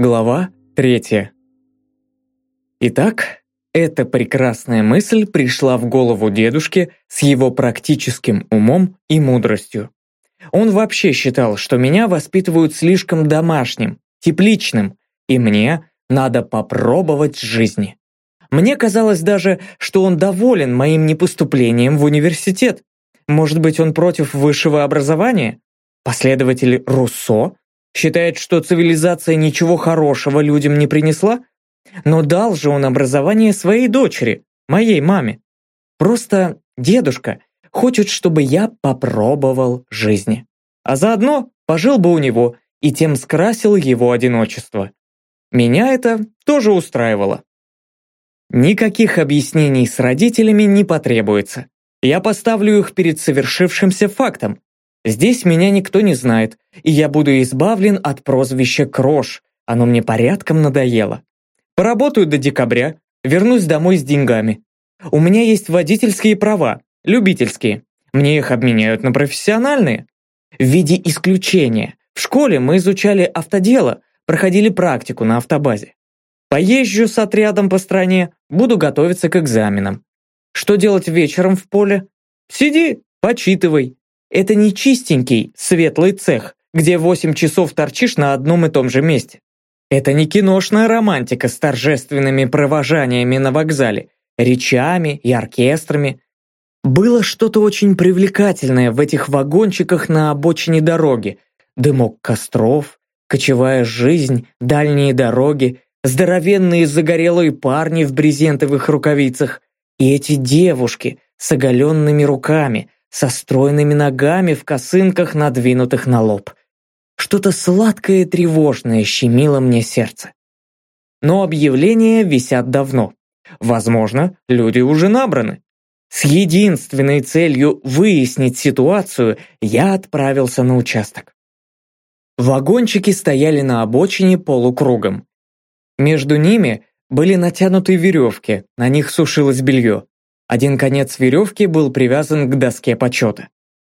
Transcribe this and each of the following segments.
Глава третья. Итак, эта прекрасная мысль пришла в голову дедушке с его практическим умом и мудростью. Он вообще считал, что меня воспитывают слишком домашним, тепличным, и мне надо попробовать жизни. Мне казалось даже, что он доволен моим непоступлением в университет. Может быть, он против высшего образования? Последователь Руссо? Считает, что цивилизация ничего хорошего людям не принесла? Но дал же он образование своей дочери, моей маме. Просто дедушка хочет, чтобы я попробовал жизни. А заодно пожил бы у него и тем скрасил его одиночество. Меня это тоже устраивало. Никаких объяснений с родителями не потребуется. Я поставлю их перед совершившимся фактом. Здесь меня никто не знает, и я буду избавлен от прозвища Крош. Оно мне порядком надоело. Поработаю до декабря, вернусь домой с деньгами. У меня есть водительские права, любительские. Мне их обменяют на профессиональные. В виде исключения. В школе мы изучали автодело, проходили практику на автобазе. Поезжу с отрядом по стране, буду готовиться к экзаменам. Что делать вечером в поле? Сиди, почитывай. Это не чистенький, светлый цех, где 8 часов торчишь на одном и том же месте. Это не киношная романтика с торжественными провожаниями на вокзале, речами и оркестрами. Было что-то очень привлекательное в этих вагончиках на обочине дороги. Дымок костров, кочевая жизнь, дальние дороги, здоровенные загорелые парни в брезентовых рукавицах и эти девушки с оголенными руками, со стройными ногами в косынках, надвинутых на лоб. Что-то сладкое и тревожное щемило мне сердце. Но объявления висят давно. Возможно, люди уже набраны. С единственной целью выяснить ситуацию я отправился на участок. Вагончики стояли на обочине полукругом. Между ними были натянуты веревки, на них сушилось белье. Один конец веревки был привязан к доске почета.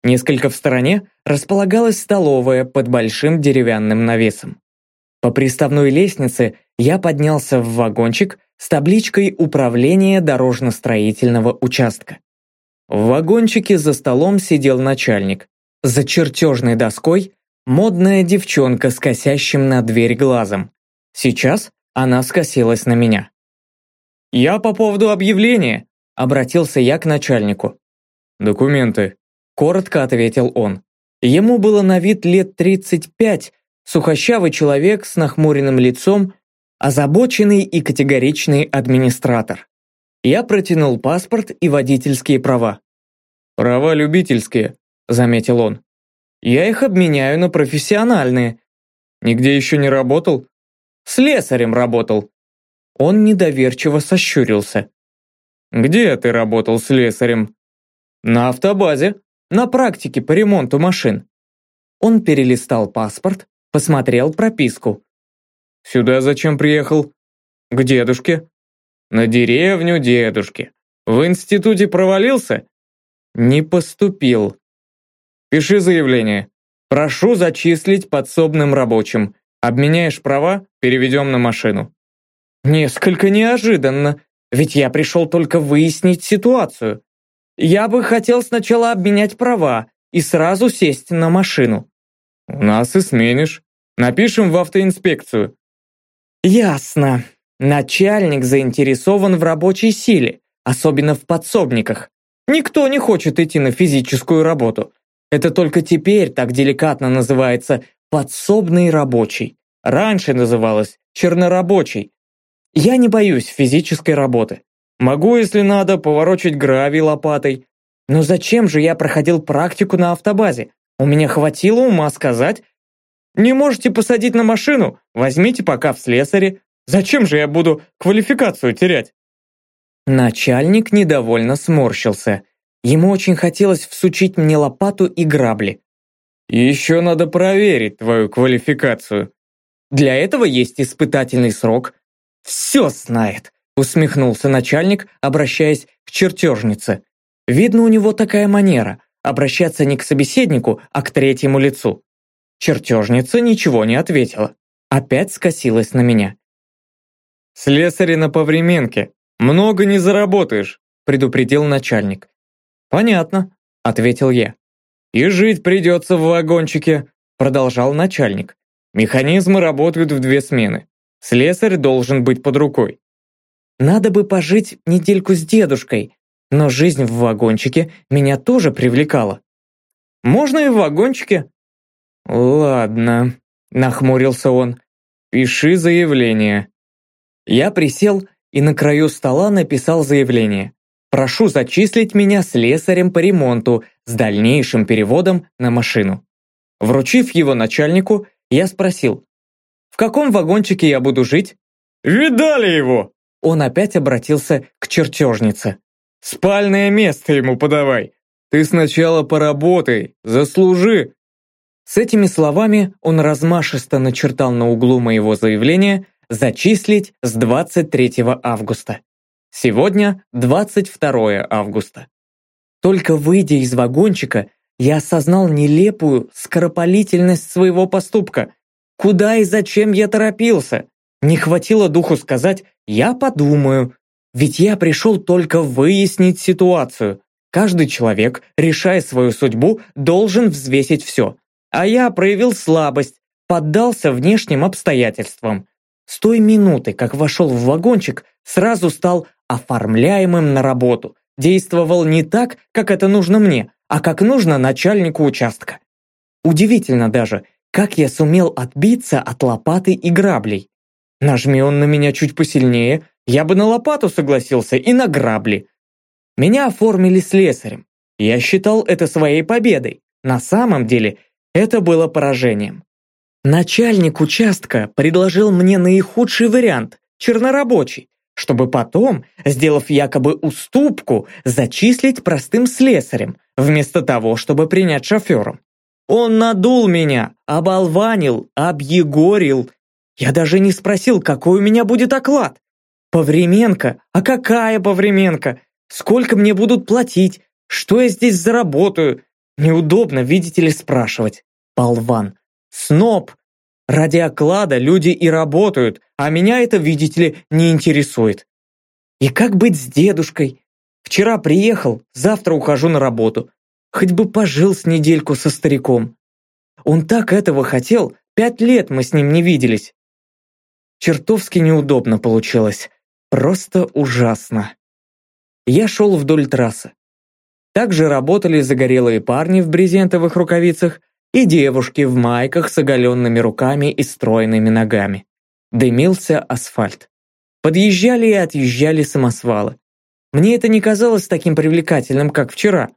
Несколько в стороне располагалась столовая под большим деревянным навесом. По приставной лестнице я поднялся в вагончик с табличкой «Управление дорожно-строительного участка». В вагончике за столом сидел начальник. За чертежной доской модная девчонка с косящим на дверь глазом. Сейчас она скосилась на меня. «Я по поводу объявления», — обратился я к начальнику. «Документы», — коротко ответил он. Ему было на вид лет 35, сухощавый человек с нахмуренным лицом, озабоченный и категоричный администратор. Я протянул паспорт и водительские права. «Права любительские», — заметил он. «Я их обменяю на профессиональные». «Нигде еще не работал?» Слесарем работал». Он недоверчиво сощурился. «Где ты работал слесарем?» «На автобазе, на практике по ремонту машин». Он перелистал паспорт, посмотрел прописку. «Сюда зачем приехал?» «К дедушке». «На деревню дедушки. В институте провалился?» «Не поступил». «Пиши заявление. Прошу зачислить подсобным рабочим. Обменяешь права, переведем на машину». «Несколько неожиданно, ведь я пришел только выяснить ситуацию. Я бы хотел сначала обменять права и сразу сесть на машину». «У нас и сменишь. Напишем в автоинспекцию». «Ясно. Начальник заинтересован в рабочей силе, особенно в подсобниках. Никто не хочет идти на физическую работу. Это только теперь так деликатно называется подсобный рабочий. Раньше называлось чернорабочий. Я не боюсь физической работы. Могу, если надо, поворочить гравий лопатой. Но зачем же я проходил практику на автобазе? У меня хватило ума сказать. Не можете посадить на машину? Возьмите пока в слесаре. Зачем же я буду квалификацию терять? Начальник недовольно сморщился. Ему очень хотелось всучить мне лопату и грабли. «Еще надо проверить твою квалификацию». «Для этого есть испытательный срок». «Все знает», усмехнулся начальник, обращаясь к чертежнице. «Видно, у него такая манера – обращаться не к собеседнику, а к третьему лицу». Чертежница ничего не ответила. опять скосилась на меня. «Слесари на Повременке. Много не заработаешь», предупредил начальник. «Понятно», ответил я. «И жить придется в вагончике», продолжал начальник. «Механизмы работают в две смены. Слесарь должен быть под рукой». «Надо бы пожить недельку с дедушкой, но жизнь в вагончике меня тоже привлекала». «Можно и в вагончике?» «Ладно», нахмурился он. «Пиши заявление». Я присел и на краю стола написал заявление. Прошу зачислить меня слесарем по ремонту с дальнейшим переводом на машину. Вручив его начальнику, я спросил, «В каком вагончике я буду жить?» «Видали его?» Он опять обратился к чертежнице. «Спальное место ему подавай. Ты сначала поработай, заслужи, с этими словами он размашисто начертал на углу моего заявления «Зачислить с 23 августа». Сегодня 22 августа. Только выйдя из вагончика, я осознал нелепую скоропалительность своего поступка. Куда и зачем я торопился? Не хватило духу сказать «я подумаю». Ведь я пришел только выяснить ситуацию. Каждый человек, решая свою судьбу, должен взвесить все. А я проявил слабость, поддался внешним обстоятельствам. С той минуты, как вошел в вагончик, сразу стал оформляемым на работу. Действовал не так, как это нужно мне, а как нужно начальнику участка. Удивительно даже, как я сумел отбиться от лопаты и граблей. Нажми он на меня чуть посильнее, я бы на лопату согласился и на грабли. Меня оформили слесарем. Я считал это своей победой. На самом деле это было поражением. Начальник участка предложил мне наихудший вариант – чернорабочий, чтобы потом, сделав якобы уступку, зачислить простым слесарем, вместо того, чтобы принять шофером. Он надул меня, оболванил, объегорил. Я даже не спросил, какой у меня будет оклад. Повременка? А какая повременка? Сколько мне будут платить? Что я здесь заработаю? Неудобно, видите ли, спрашивать. Болван. Сноб. Ради оклада люди и работают, а меня это, видите ли, не интересует. И как быть с дедушкой? Вчера приехал, завтра ухожу на работу. Хоть бы пожил с недельку со стариком. Он так этого хотел, пять лет мы с ним не виделись. Чертовски неудобно получилось. Просто ужасно. Я шел вдоль трассы. Также работали загорелые парни в брезентовых рукавицах и девушки в майках с оголенными руками и стройными ногами. Дымился асфальт. Подъезжали и отъезжали самосвалы. Мне это не казалось таким привлекательным, как вчера.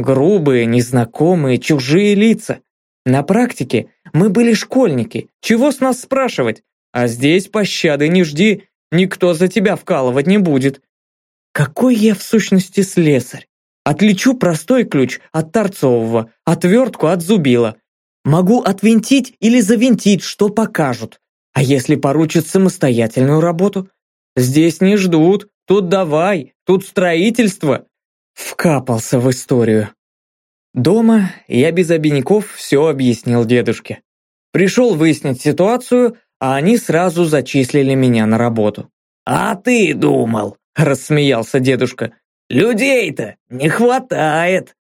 Грубые, незнакомые, чужие лица. На практике мы были школьники, чего с нас спрашивать? А здесь пощады не жди, никто за тебя вкалывать не будет. Какой я в сущности слесарь? Отличу простой ключ от торцового, отвертку от зубила. Могу отвинтить или завинтить, что покажут. А если поручат самостоятельную работу? Здесь не ждут, тут давай, тут строительство. Вкапался в историю. Дома я без обиняков все объяснил дедушке. Пришел выяснить ситуацию, а они сразу зачислили меня на работу. «А ты думал?» – рассмеялся дедушка. Людей-то не хватает.